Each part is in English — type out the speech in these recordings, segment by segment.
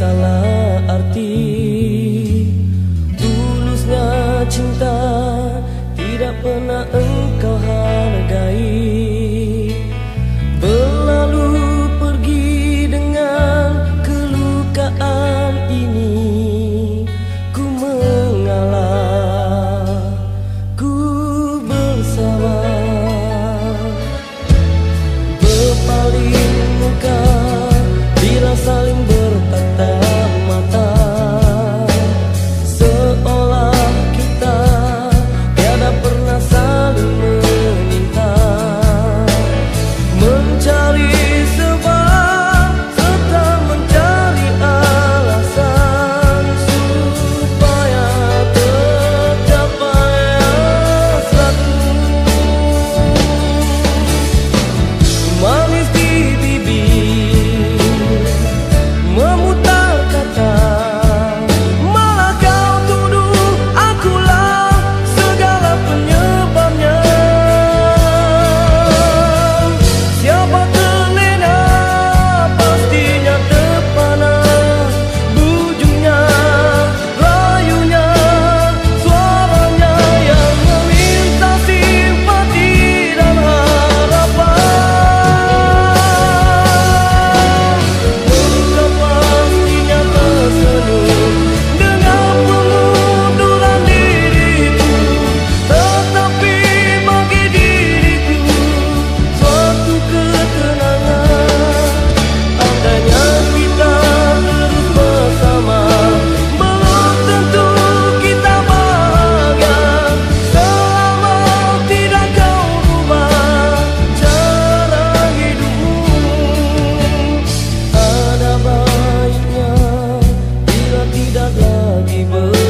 salah 这里。mơ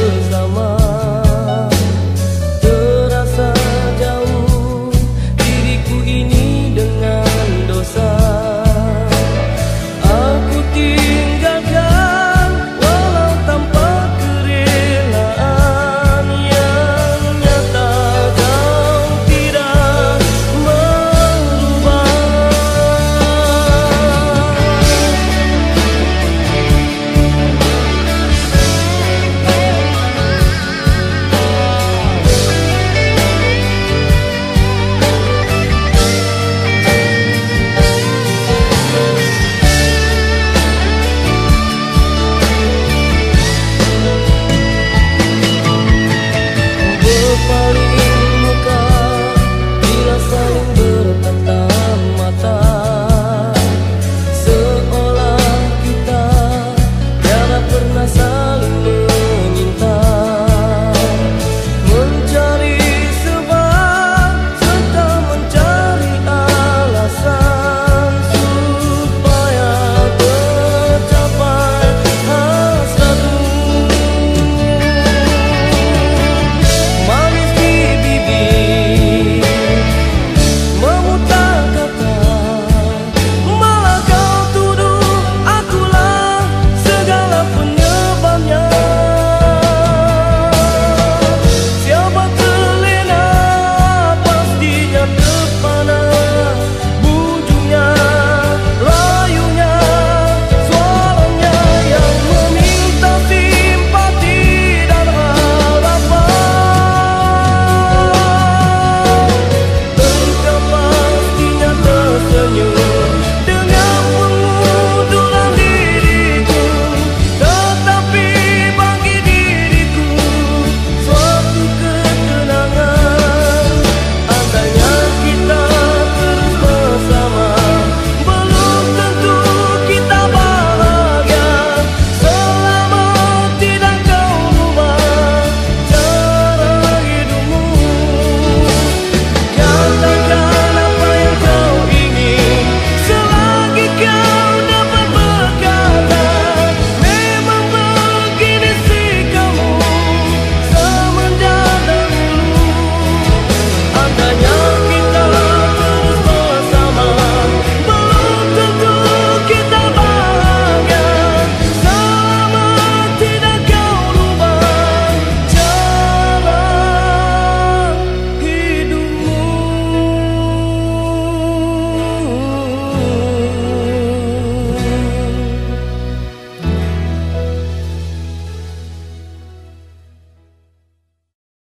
nhớ như